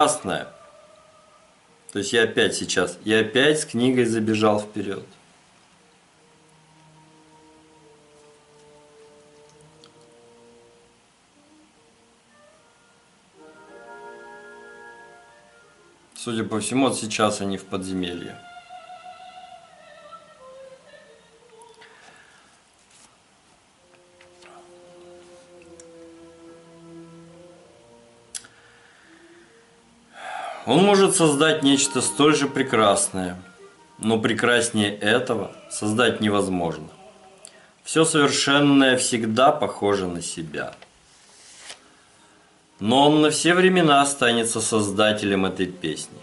прекрасная. То есть я опять сейчас, я опять с книгой забежал вперед. Судя по всему, вот сейчас они в подземелье. Он может создать нечто столь же прекрасное, но прекраснее этого создать невозможно. Все совершенное всегда похоже на себя. Но он на все времена останется создателем этой песни.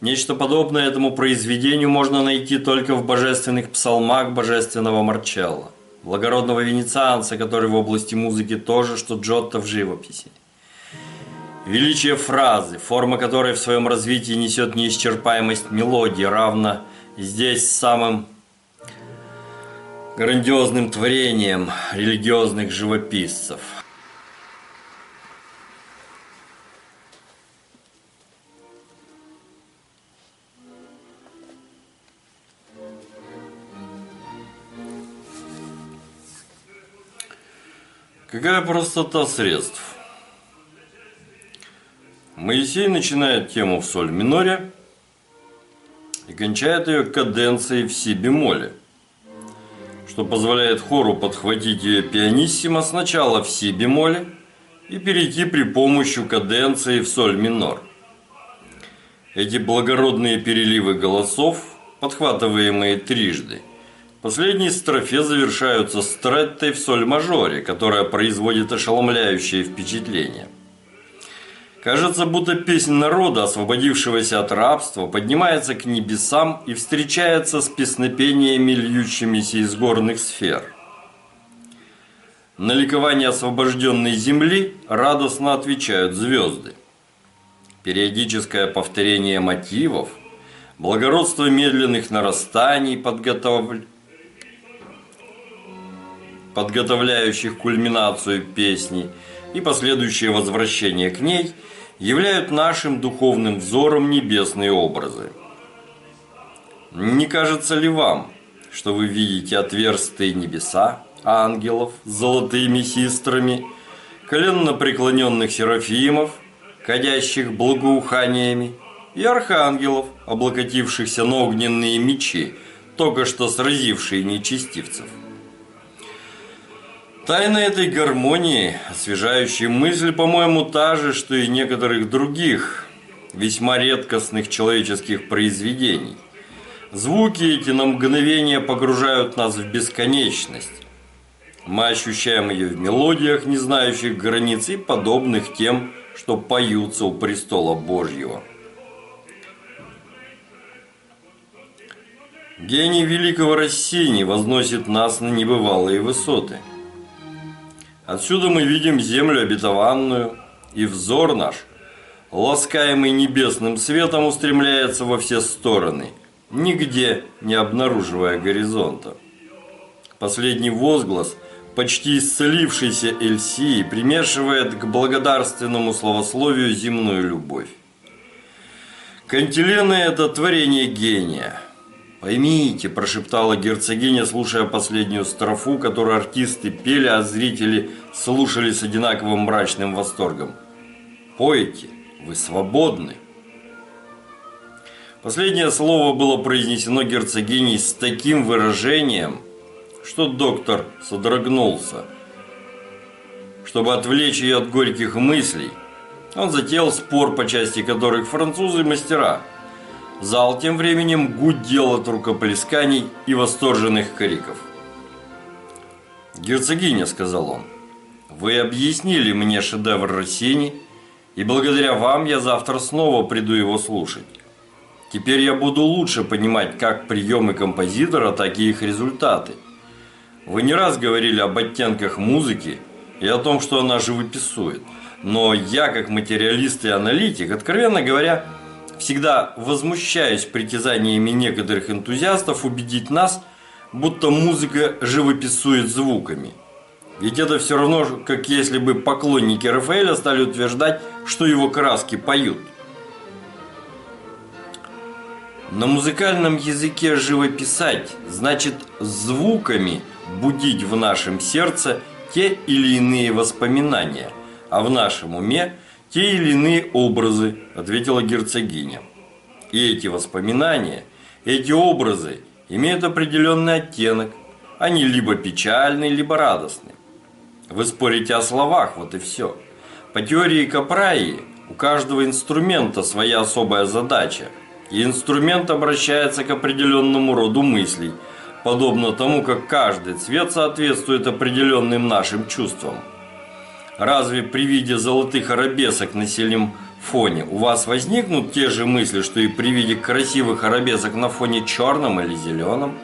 Нечто подобное этому произведению можно найти только в божественных псалмах божественного Марчелла, благородного венецианца, который в области музыки тоже, что Джотто в живописи. Величие фразы, форма которой в своем развитии несет неисчерпаемость мелодии, равно здесь самым грандиозным творением религиозных живописцев. Какая простота средств? Моисей начинает тему в соль миноре и кончает ее каденцией в си бемоле, что позволяет хору подхватить ее пианиссимо сначала в си бемоле и перейти при помощи каденции в соль минор. Эти благородные переливы голосов, подхватываемые трижды, в последней строфе завершаются стреттой в соль мажоре, которая производит ошеломляющее впечатление – Кажется, будто песнь народа, освободившегося от рабства, поднимается к небесам и встречается с песнопениями, льющимися из горных сфер. На ликование освобожденной земли радостно отвечают звезды. Периодическое повторение мотивов, благородство медленных нарастаний, подготов... подготовляющих кульминацию песни и последующее возвращение к ней – являют нашим духовным взором небесные образы. Не кажется ли вам, что вы видите отверстые небеса, ангелов с золотыми систрами, коленно преклоненных серафимов, кадящих благоуханиями, и архангелов, облокотившихся на огненные мечи, только что сразившие нечестивцев? Тайна этой гармонии, освежающая мысль, по-моему, та же, что и некоторых других, весьма редкостных человеческих произведений. Звуки эти на мгновение погружают нас в бесконечность. Мы ощущаем ее в мелодиях, не знающих границ и подобных тем, что поются у престола Божьего. Гений великого Россини возносит нас на небывалые высоты – Отсюда мы видим землю обетованную, и взор наш, ласкаемый небесным светом, устремляется во все стороны, нигде не обнаруживая горизонта. Последний возглас, почти исцелившийся Эльсии, примешивает к благодарственному словословию земную любовь. Кантилены – это творение гения – «Поймите», – прошептала герцогиня, слушая последнюю строфу, которую артисты пели, а зрители слушали с одинаковым мрачным восторгом. «Пойте, вы свободны». Последнее слово было произнесено герцогиней с таким выражением, что доктор содрогнулся. Чтобы отвлечь ее от горьких мыслей, он затеял спор, по части которых французы мастера – Зал тем временем гудел от рукоплесканий и восторженных криков. «Герцогиня», — сказал он, — «вы объяснили мне шедевр Россини, и благодаря вам я завтра снова приду его слушать. Теперь я буду лучше понимать как приемы композитора, так и их результаты. Вы не раз говорили об оттенках музыки и о том, что она живописует, но я, как материалист и аналитик, откровенно говоря, всегда возмущаюсь притязаниями некоторых энтузиастов убедить нас, будто музыка живописует звуками. Ведь это все равно, как если бы поклонники Рафаэля стали утверждать, что его краски поют. На музыкальном языке живописать значит звуками будить в нашем сердце те или иные воспоминания, а в нашем уме те или иные образы, ответила герцогиня. И эти воспоминания, эти образы имеют определенный оттенок. Они либо печальные, либо радостные. Вы спорите о словах, вот и все. По теории Капраи у каждого инструмента своя особая задача, и инструмент обращается к определенному роду мыслей, подобно тому, как каждый цвет соответствует определенным нашим чувствам. Разве при виде золотых арабесок на синем фоне у вас возникнут те же мысли, что и при виде красивых арабесок на фоне черном или зеленом?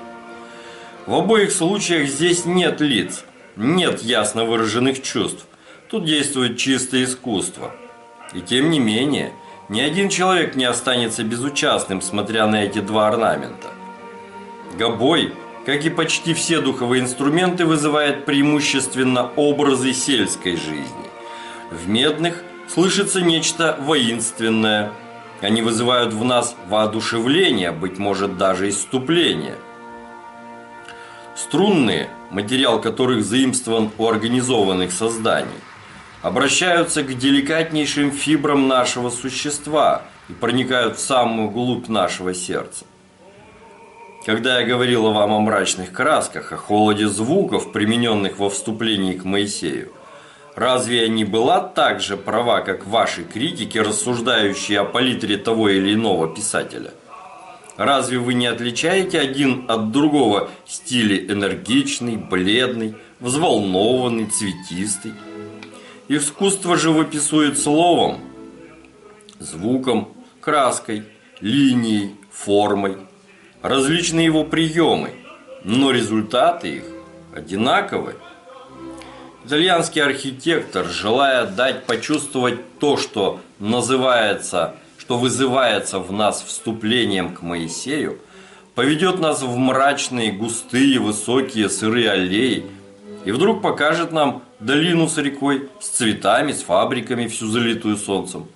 В обоих случаях здесь нет лиц – нет ясно выраженных чувств. Тут действует чистое искусство. И тем не менее, ни один человек не останется безучастным, смотря на эти два орнамента. Гобой, как и почти все духовые инструменты, вызывает преимущественно образы сельской жизни. В медных слышится нечто воинственное. Они вызывают в нас воодушевление, быть может даже иступление. Струнные – материал которых заимствован у организованных созданий, обращаются к деликатнейшим фибрам нашего существа и проникают в самую глубь нашего сердца. Когда я говорила вам о мрачных красках, о холоде звуков, примененных во вступлении к Моисею, разве я не была так же права, как ваши критики, рассуждающие о палитре того или иного писателя – Разве вы не отличаете один от другого стили энергичный, бледный, взволнованный, цветистый? Искусство живописует словом, звуком, краской, линией, формой, различные его приемы, но результаты их одинаковы. Итальянский архитектор, желая дать почувствовать то, что называется что вызывается в нас вступлением к Моисею, поведет нас в мрачные, густые, высокие, сырые аллеи и вдруг покажет нам долину с рекой, с цветами, с фабриками, всю залитую солнцем.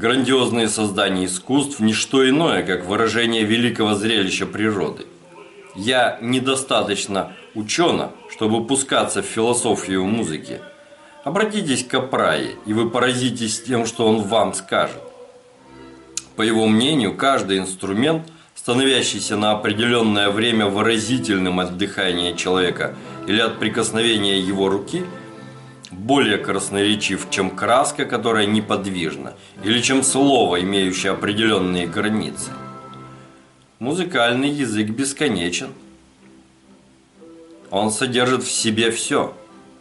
Грандиозные создания искусств – не что иное, как выражение великого зрелища природы. Я недостаточно учена, чтобы пускаться в философию музыки – Обратитесь к Апрае, и вы поразитесь тем, что он вам скажет. По его мнению, каждый инструмент, становящийся на определенное время выразительным от дыхания человека или от прикосновения его руки, более красноречив, чем краска, которая неподвижна, или чем слово, имеющее определенные границы. Музыкальный язык бесконечен. Он содержит в себе все –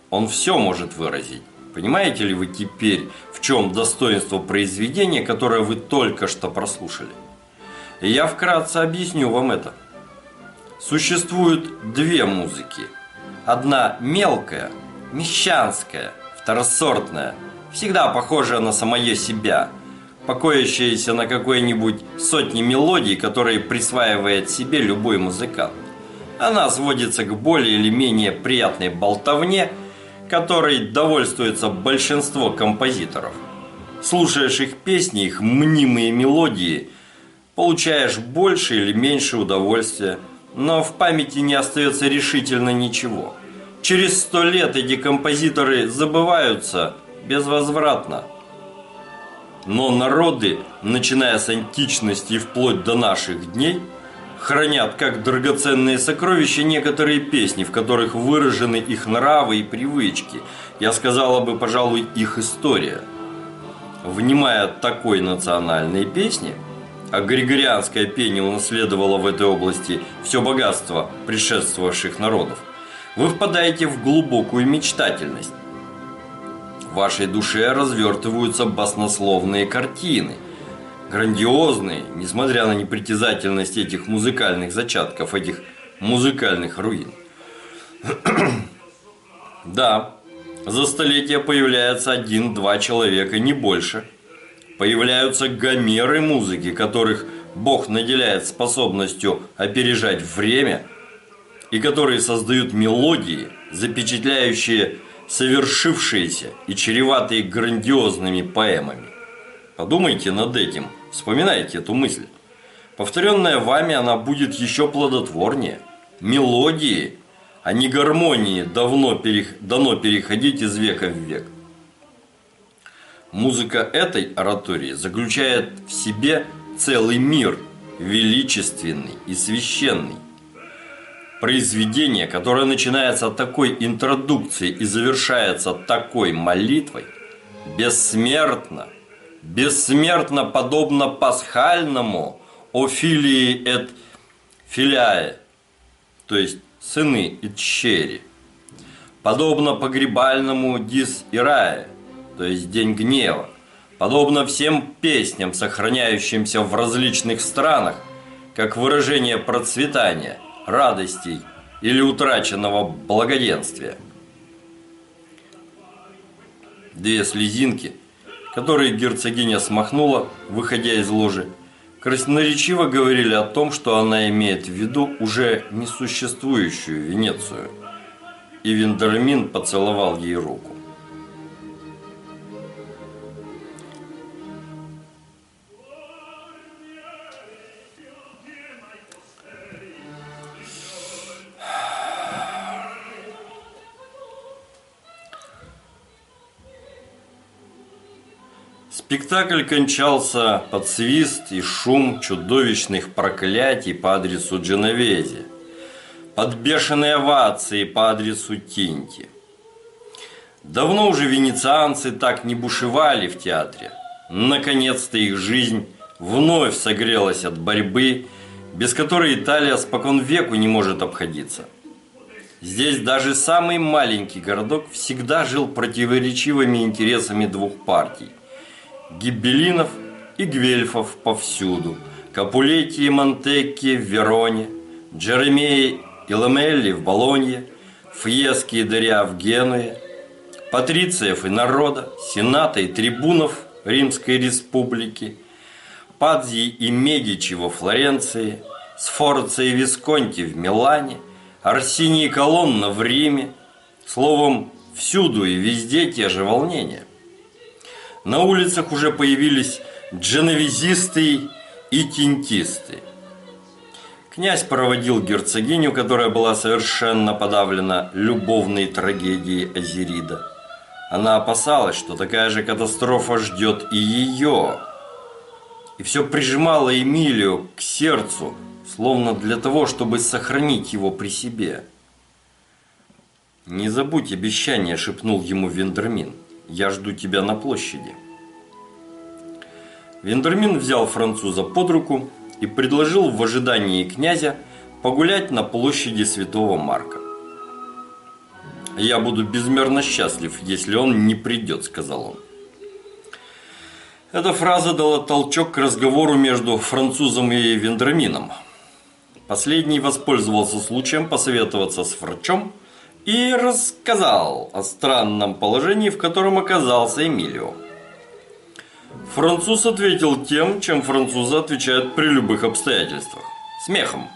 он все может выразить. Понимаете ли вы теперь, в чем достоинство произведения, которое вы только что прослушали? И я вкратце объясню вам это. Существуют две музыки. Одна мелкая, мещанская, второсортная, всегда похожая на самое себя, покоящаяся на какой-нибудь сотне мелодий, которые присваивает себе любой музыкант. Она сводится к более или менее приятной болтовне – которой довольствуется большинство композиторов. Слушаешь их песни, их мнимые мелодии, получаешь больше или меньше удовольствия, но в памяти не остается решительно ничего. Через сто лет эти композиторы забываются безвозвратно. Но народы, начиная с античности и вплоть до наших дней – хранят как драгоценные сокровища некоторые песни, в которых выражены их нравы и привычки. Я сказала бы, пожалуй, их история. Внимая такой национальной песни, а григорианское пение унаследовало в этой области все богатство предшествовавших народов, вы впадаете в глубокую мечтательность. В вашей душе развертываются баснословные картины – грандиозные, несмотря на непритязательность этих музыкальных зачатков, этих музыкальных руин. да, за столетия появляется один-два человека, не больше. Появляются гомеры музыки, которых Бог наделяет способностью опережать время, и которые создают мелодии, запечатляющие совершившиеся и чреватые грандиозными поэмами. Подумайте над этим, вспоминайте эту мысль. Повторенная вами, она будет еще плодотворнее. Мелодии, а не гармонии, давно перех... дано переходить из века в век. Музыка этой оратории заключает в себе целый мир, величественный и священный. Произведение, которое начинается от такой интродукции и завершается такой молитвой, бессмертно, бессмертно подобно пасхальному Офилии эт филиае, то есть сыны и тщери, подобно погребальному дис ирае, то есть день гнева, подобно всем песням, сохраняющимся в различных странах, как выражение процветания – радостей или утраченного благоденствия. Две слезинки, которые герцогиня смахнула, выходя из ложи, красноречиво говорили о том, что она имеет в виду уже несуществующую Венецию. И Виндермин поцеловал ей руку. Спектакль кончался под свист и шум чудовищных проклятий по адресу Дженовези, под бешеные овации по адресу Тинти. Давно уже венецианцы так не бушевали в театре. Наконец-то их жизнь вновь согрелась от борьбы, без которой Италия спокон веку не может обходиться. Здесь даже самый маленький городок всегда жил противоречивыми интересами двух партий гибелинов и гвельфов повсюду, Капулетти и Монтекки в Вероне, Джеремеи и Ламелли в Болонье, Фьески и Дыря в Генуе, патрициев и народа, сената и трибунов Римской Республики, Падзи и Медичи во Флоренции, Сфорца и Висконти в Милане, Арсини и Колонна в Риме, словом, всюду и везде те же волнения. На улицах уже появились дженовизисты и тинтисты. Князь проводил герцогиню, которая была совершенно подавлена любовной трагедией Азерида. Она опасалась, что такая же катастрофа ждет и ее. И все прижимало Эмилию к сердцу, словно для того, чтобы сохранить его при себе. «Не забудь обещание», – шепнул ему Вендермин. Я жду тебя на площади. Вендермин взял француза под руку и предложил в ожидании князя погулять на площади Святого Марка. «Я буду безмерно счастлив, если он не придет», – сказал он. Эта фраза дала толчок к разговору между французом и Вендермином. Последний воспользовался случаем посоветоваться с врачом – и рассказал о странном положении, в котором оказался Эмилио. Француз ответил тем, чем французы отвечают при любых обстоятельствах – смехом.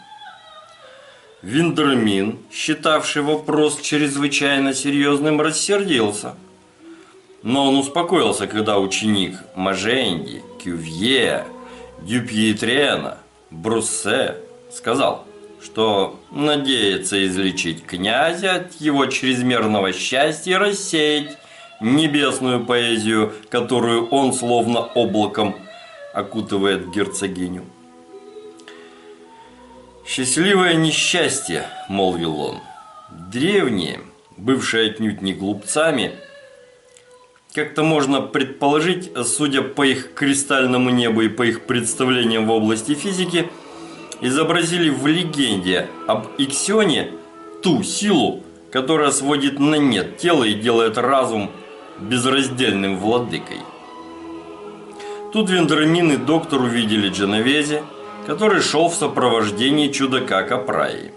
Виндермин, считавший вопрос чрезвычайно серьезным, рассердился. Но он успокоился, когда ученик Маженди, Кювье, Дюпьетрена, Бруссе сказал – что надеется излечить князя от его чрезмерного счастья и рассеять небесную поэзию, которую он словно облаком окутывает герцогиню. «Счастливое несчастье», – молвил он. «Древние, бывшие отнюдь не глупцами, как-то можно предположить, судя по их кристальному небу и по их представлениям в области физики – изобразили в легенде об Иксионе ту силу, которая сводит на нет тело и делает разум безраздельным владыкой. Тут Вендермин и доктор увидели Дженовезе, который шел в сопровождении чудака Капраи.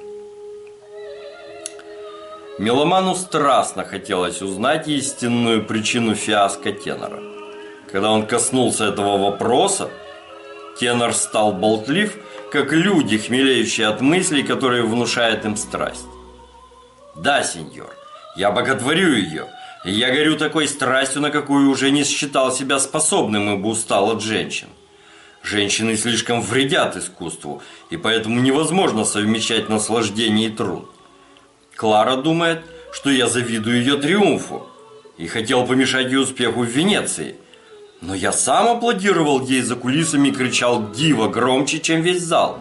Меломану страстно хотелось узнать истинную причину фиаско тенора. Когда он коснулся этого вопроса, тенор стал болтлив как люди, хмелеющие от мыслей, которые внушают им страсть. Да, сеньор, я боготворю ее, я горю такой страстью, на какую уже не считал себя способным, ибо устал от женщин. Женщины слишком вредят искусству, и поэтому невозможно совмещать наслаждение и труд. Клара думает, что я завидую ее триумфу и хотел помешать ее успеху в Венеции. Но я сам аплодировал ей за кулисами и кричал «Дива!» громче, чем весь зал.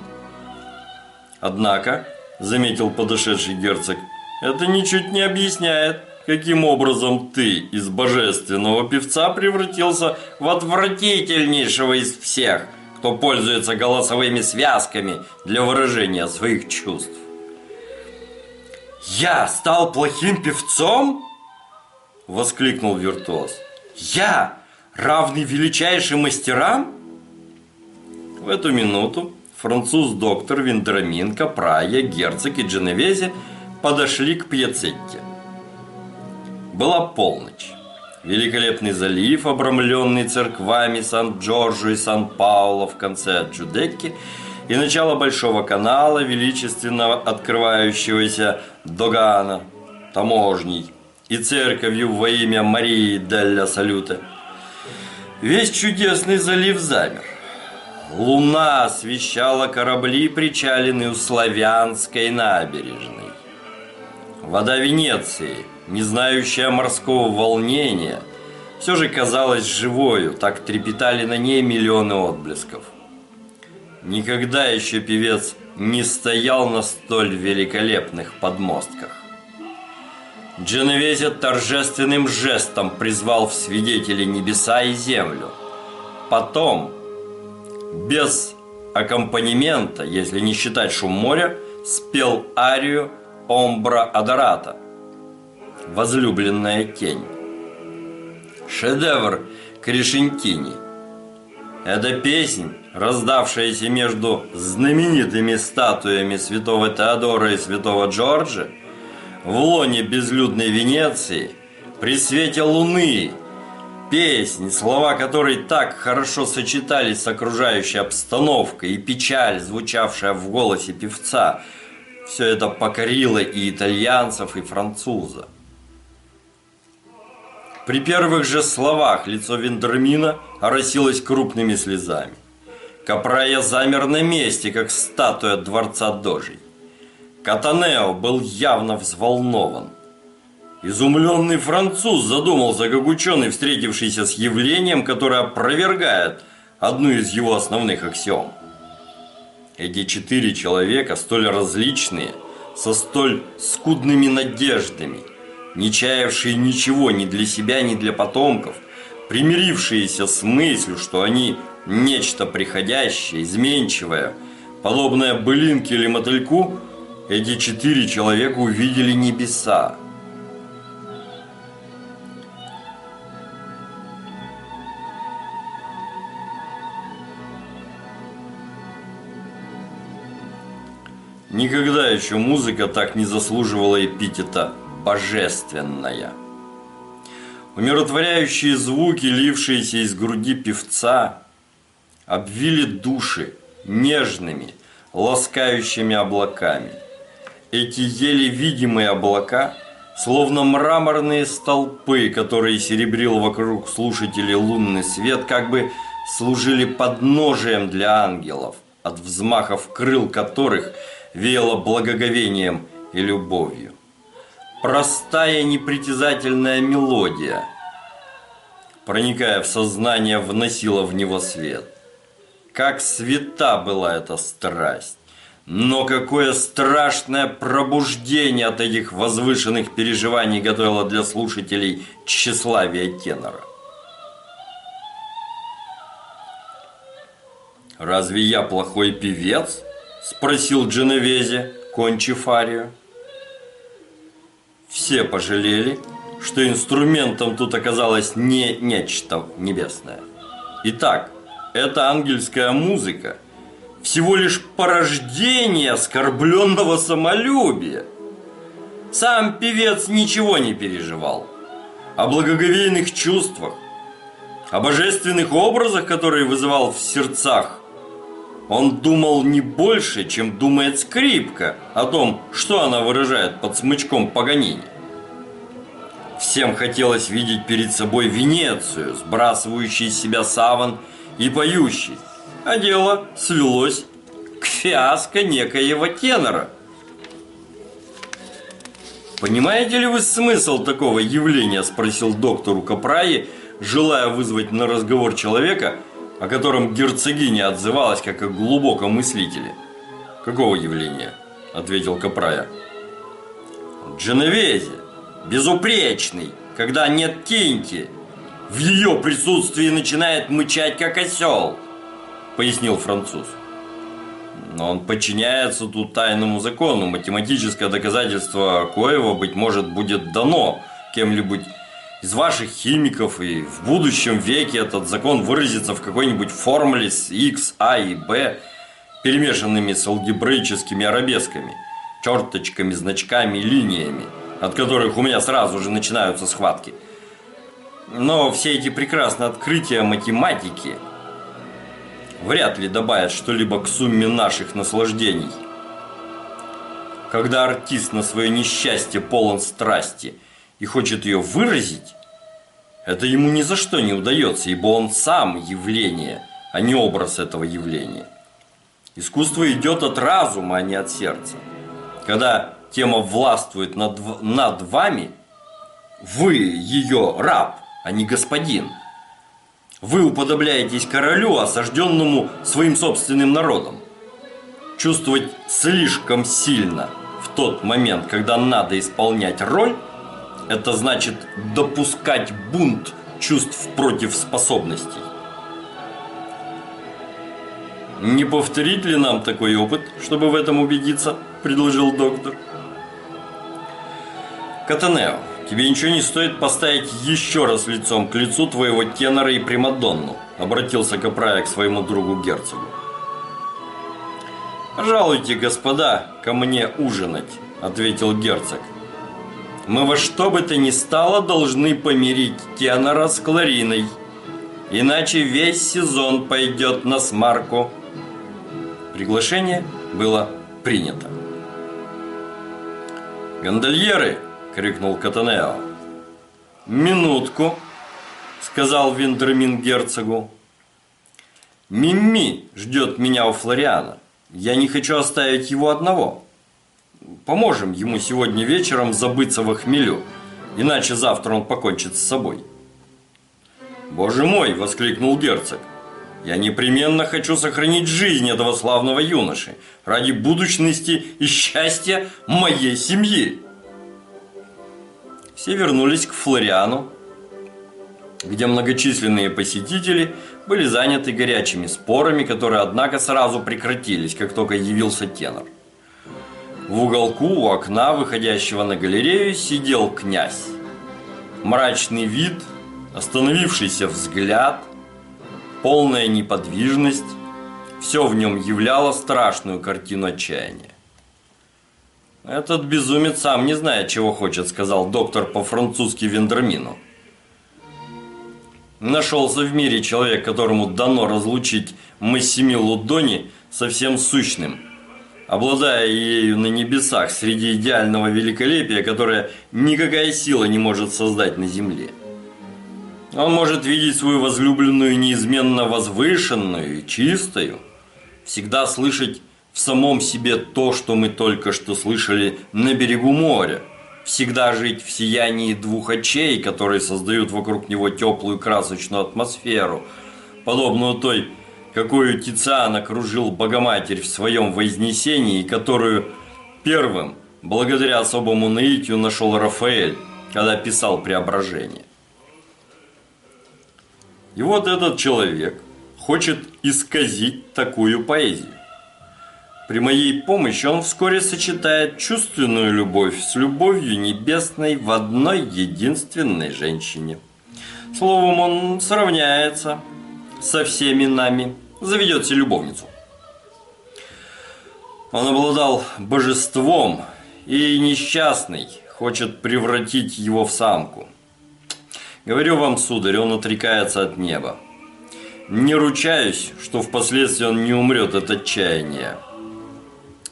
Однако, заметил подошедший герцог, это ничуть не объясняет, каким образом ты из божественного певца превратился в отвратительнейшего из всех, кто пользуется голосовыми связками для выражения своих чувств. «Я стал плохим певцом?» – воскликнул виртуоз. «Я, равный величайшим мастерам?» В эту минуту француз-доктор Вендрамин, Капрая, герцог и Дженовезе подошли к Пьяцетте. Была полночь. Великолепный залив, обрамленный церквами Сан-Джорджо и Сан-Пауло в конце Джудекки, и начало Большого канала, величественно открывающегося Догана, таможней, и церковью во имя Марии Делля Салюта. Весь чудесный залив замер. Луна освещала корабли, причаленные у Славянской набережной. Вода Венеции – не знающая морского волнения, все же казалась живою, так трепетали на ней миллионы отблесков. Никогда еще певец не стоял на столь великолепных подмостках. Дженовезе торжественным жестом призвал в свидетели небеса и землю. Потом, без аккомпанемента, если не считать шум моря, спел арию «Омбра Адората», возлюбленная тень. Шедевр Кришентини. Эта песнь, раздавшаяся между знаменитыми статуями святого Теодора и святого Джорджа, в лоне безлюдной Венеции, при свете луны, песнь, слова которой так хорошо сочетались с окружающей обстановкой и печаль, звучавшая в голосе певца, все это покорило и итальянцев, и француза. При первых же словах лицо Вендермина оросилось крупными слезами. Капрая замер на месте, как статуя дворца Дожей. Катанео был явно взволнован. Изумленный француз задумался, как ученый, встретившийся с явлением, которое опровергает одну из его основных аксиом. Эти четыре человека, столь различные, со столь скудными надеждами – не чаявшие ничего ни для себя, ни для потомков, примирившиеся с мыслью, что они нечто приходящее, изменчивое, подобное былинке или мотыльку, эти четыре человека увидели небеса. Никогда еще музыка так не заслуживала эпитета божественная. Умиротворяющие звуки, лившиеся из груди певца, обвили души нежными, ласкающими облаками. Эти еле видимые облака, словно мраморные столпы, которые серебрил вокруг слушателей лунный свет, как бы служили подножием для ангелов, от взмахов крыл которых веяло благоговением и любовью простая непритязательная мелодия, проникая в сознание, вносила в него свет. Как света была эта страсть! Но какое страшное пробуждение от этих возвышенных переживаний готовило для слушателей тщеславие тенора. «Разве я плохой певец?» – спросил Дженовезе, кончив арию. Все пожалели, что инструментом тут оказалось не нечто небесное. Итак, эта ангельская музыка всего лишь порождение оскорбленного самолюбия. Сам певец ничего не переживал. О благоговейных чувствах, о божественных образах, которые вызывал в сердцах Он думал не больше, чем думает скрипка о том, что она выражает под смычком Паганини. Всем хотелось видеть перед собой Венецию, сбрасывающий из себя саван и поющий. А дело свелось к фиаско некоего тенора. «Понимаете ли вы смысл такого явления?» – спросил доктор Капраи, желая вызвать на разговор человека, о котором герцогиня отзывалась как о глубоком мыслителе. «Какого явления?» – ответил Капрая. «Дженовезе, безупречный, когда нет теньки, в ее присутствии начинает мычать, как осел», – пояснил француз. Но он подчиняется тут тайному закону. Математическое доказательство коего, быть может, будет дано кем-нибудь из ваших химиков, и в будущем веке этот закон выразится в какой-нибудь формуле с x, a и b, перемешанными с алгебраическими арабесками, черточками, значками линиями, от которых у меня сразу же начинаются схватки. Но все эти прекрасные открытия математики – вряд ли добавят что-либо к сумме наших наслаждений. Когда артист на свое несчастье полон страсти и хочет ее выразить, это ему ни за что не удается, ибо он сам явление, а не образ этого явления. Искусство идет от разума, а не от сердца. Когда тема властвует над, над вами, вы ее раб, а не господин – вы уподобляетесь королю, осажденному своим собственным народом. Чувствовать слишком сильно в тот момент, когда надо исполнять роль, это значит допускать бунт чувств против способностей. «Не повторить ли нам такой опыт, чтобы в этом убедиться?» – предложил доктор. Катанео, Тебе ничего не стоит поставить еще раз лицом к лицу твоего тенора и Примадонну, обратился Капрая к своему другу герцогу. «Пожалуйте, господа, ко мне ужинать», – ответил герцог. «Мы во что бы то ни стало должны помирить тенора с Клариной, иначе весь сезон пойдет на смарку». Приглашение было принято. «Гондольеры!» – крикнул Катанео. «Минутку!» – сказал Виндермин герцогу. «Мимми ждет меня у Флориана. Я не хочу оставить его одного. Поможем ему сегодня вечером забыться в хмелю, иначе завтра он покончит с собой». «Боже мой!» – воскликнул герцог. «Я непременно хочу сохранить жизнь этого славного юноши ради будущности и счастья моей семьи!» Все вернулись к Флориану, где многочисленные посетители были заняты горячими спорами, которые, однако, сразу прекратились, как только явился тенор. В уголку у окна, выходящего на галерею, сидел князь. Мрачный вид, остановившийся взгляд, полная неподвижность – все в нем являло страшную картину отчаяния. «Этот безумец сам не знает, чего хочет», – сказал доктор по-французски Вендермину. Нашелся в мире человек, которому дано разлучить Массимилу Дони со всем сущным, обладая ею на небесах среди идеального великолепия, которое никакая сила не может создать на земле. Он может видеть свою возлюбленную неизменно возвышенную и чистую, всегда слышать в самом себе то, что мы только что слышали на берегу моря. Всегда жить в сиянии двух очей, которые создают вокруг него теплую красочную атмосферу, подобную той, какую Тициан окружил Богоматерь в своем Вознесении, которую первым, благодаря особому наитию, нашел Рафаэль, когда писал «Преображение». И вот этот человек хочет исказить такую поэзию. При моей помощи он вскоре сочетает чувственную любовь с любовью небесной в одной единственной женщине. Словом, он сравняется со всеми нами, заведет себе любовницу. Он обладал божеством и несчастный хочет превратить его в самку. Говорю вам, сударь, он отрекается от неба. не ручаюсь, что впоследствии он не умрет от отчаяния.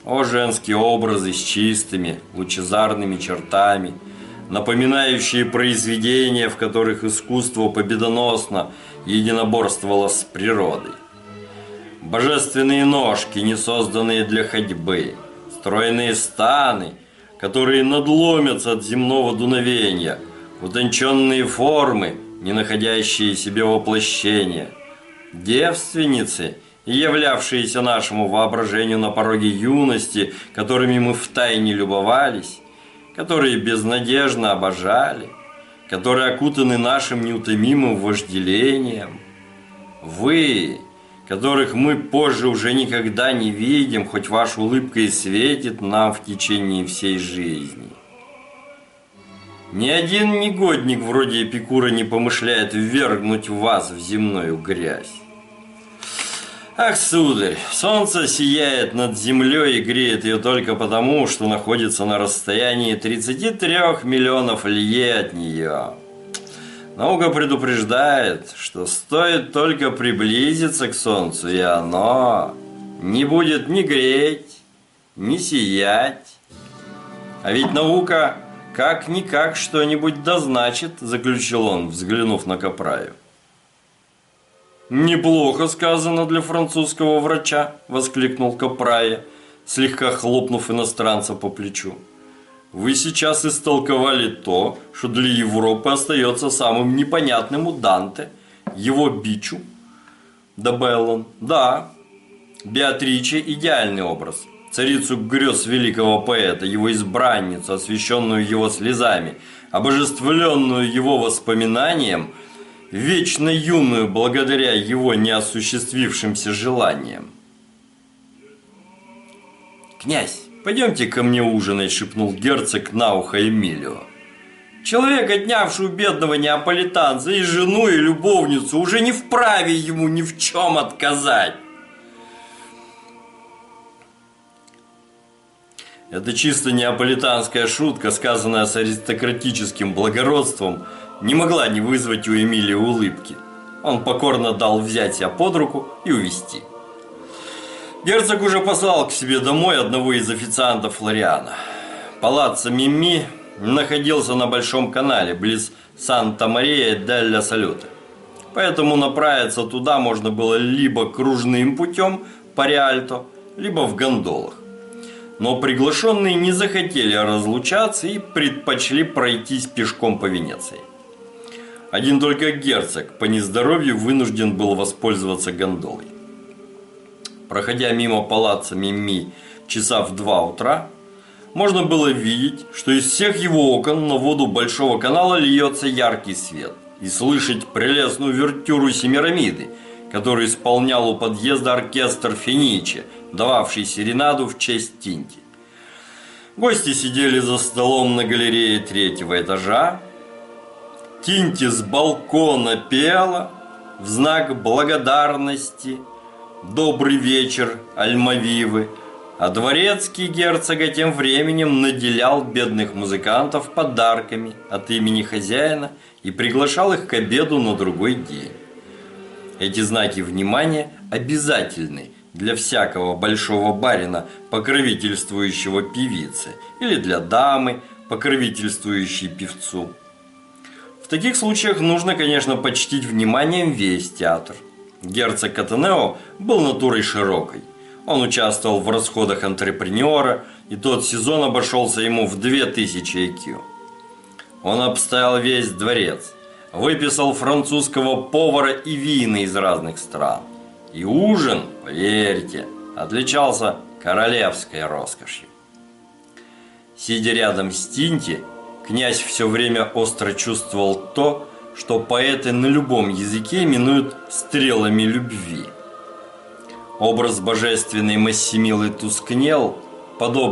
О, женские образы с чистыми, лучезарными чертами, напоминающие произведения, в которых искусство победоносно единоборствовало с природой. Божественные ножки, не созданные для ходьбы, стройные станы, которые надломятся от земного дуновения, утонченные формы, не находящие себе воплощения, девственницы – являвшиеся нашему воображению на пороге юности, которыми мы втайне любовались, которые безнадежно обожали, которые окутаны нашим неутомимым вожделением. Вы, которых мы позже уже никогда не видим, хоть ваша улыбка и светит нам в течение всей жизни. Ни один негодник вроде Эпикура не помышляет ввергнуть вас в земную грязь. Ах, сударь, солнце сияет над землей и греет ее только потому, что находится на расстоянии 33 миллионов лье от нее. Наука предупреждает, что стоит только приблизиться к солнцу, и оно не будет ни греть, ни сиять. А ведь наука как-никак что-нибудь дозначит, заключил он, взглянув на Капраю. «Неплохо сказано для французского врача», – воскликнул Капрая, слегка хлопнув иностранца по плечу. «Вы сейчас истолковали то, что для Европы остается самым непонятным у Данте, его бичу». Добавил он. «Да, Беатриче – идеальный образ. Царицу грез великого поэта, его избранницу, освященную его слезами, обожествленную его воспоминанием – вечно юную благодаря его неосуществившимся желаниям. «Князь, пойдемте ко мне ужинать», – шепнул герцог на ухо Эмилио. Человек, отнявший у бедного неаполитанца и жену, и любовницу, уже не вправе ему ни в чем отказать. Это чисто неаполитанская шутка, сказанная с аристократическим благородством – не могла не вызвать у Эмилии улыбки. Он покорно дал взять себя под руку и увести. Герцог уже послал к себе домой одного из официантов Флориана. Палаццо Мими находился на Большом канале, близ Санта-Мария делля Салюта. Поэтому направиться туда можно было либо кружным путем по Риальто, либо в гондолах. Но приглашенные не захотели разлучаться и предпочли пройтись пешком по Венеции. Один только герцог по нездоровью вынужден был воспользоваться гондолой. Проходя мимо палаца Мими часа в два утра, можно было видеть, что из всех его окон на воду Большого канала льется яркий свет и слышать прелестную вертюру Семирамиды, который исполнял у подъезда оркестр Финичи, дававший серенаду в честь Тинти. Гости сидели за столом на галерее третьего этажа, Тинти с балкона пела в знак благодарности. «Добрый вечер, Альмавивы», а дворецкий герцога тем временем наделял бедных музыкантов подарками от имени хозяина и приглашал их к обеду на другой день. Эти знаки внимания обязательны для всякого большого барина, покровительствующего певице, или для дамы, покровительствующей певцу – в таких случаях нужно, конечно, почтить вниманием весь театр. Герцог Катанео был натурой широкой. Он участвовал в расходах антрепренера, и тот сезон обошелся ему в 2000 IQ. Он обставил весь дворец, выписал французского повара и вина из разных стран. И ужин, поверьте, отличался королевской роскошью. Сидя рядом с Тинти, Князь все время остро чувствовал то, что поэты на любом языке именуют стрелами любви. Образ божественной Массимилы тускнел, подобно